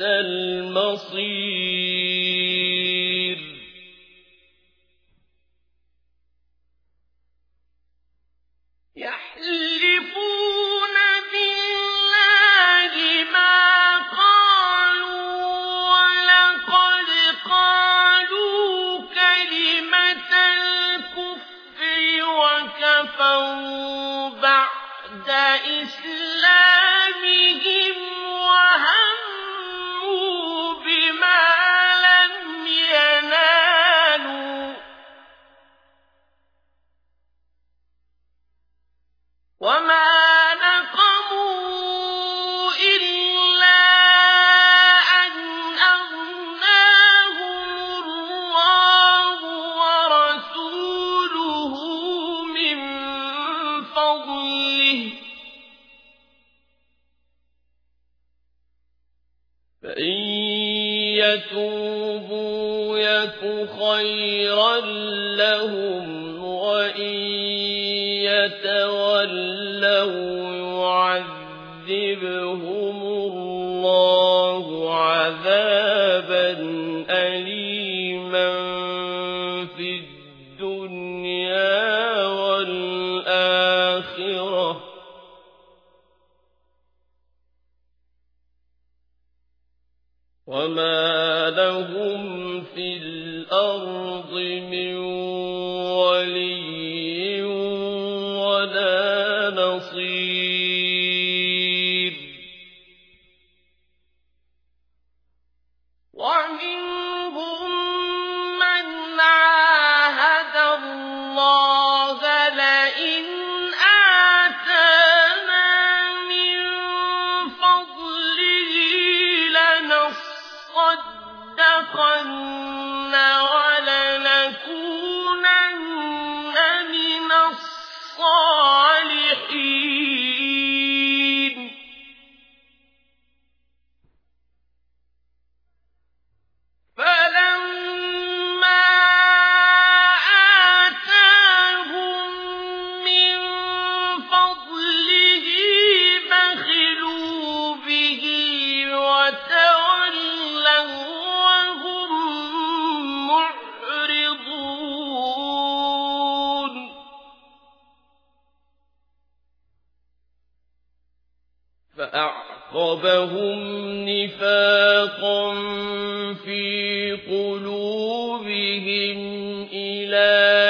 وبئس المصير. يحلفون بالله ما قالوا ولقد قالوا كلمة الكفر وكفروا بعد إسلامهم فإن يتوبوا يك خيرا لهم وإن يتولوا يعذبهم الله عذابا أليما في الدنيا والآخرة وما لهم في الأرض من فأعقبهم نفاقا في قلوبهم إلى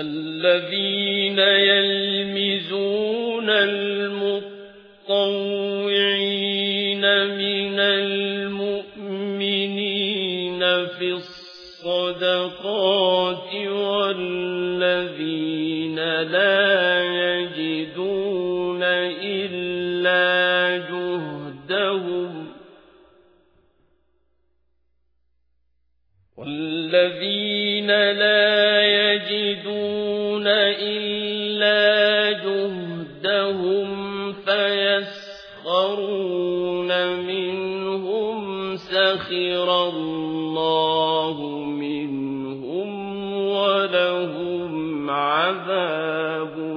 الذين يلمزون المطوعين من المؤمنين في الصدقات والذين لا يجدون إلا جهدهم والذين لا فيسخرون منهم سخر الله منهم ولهم عذاب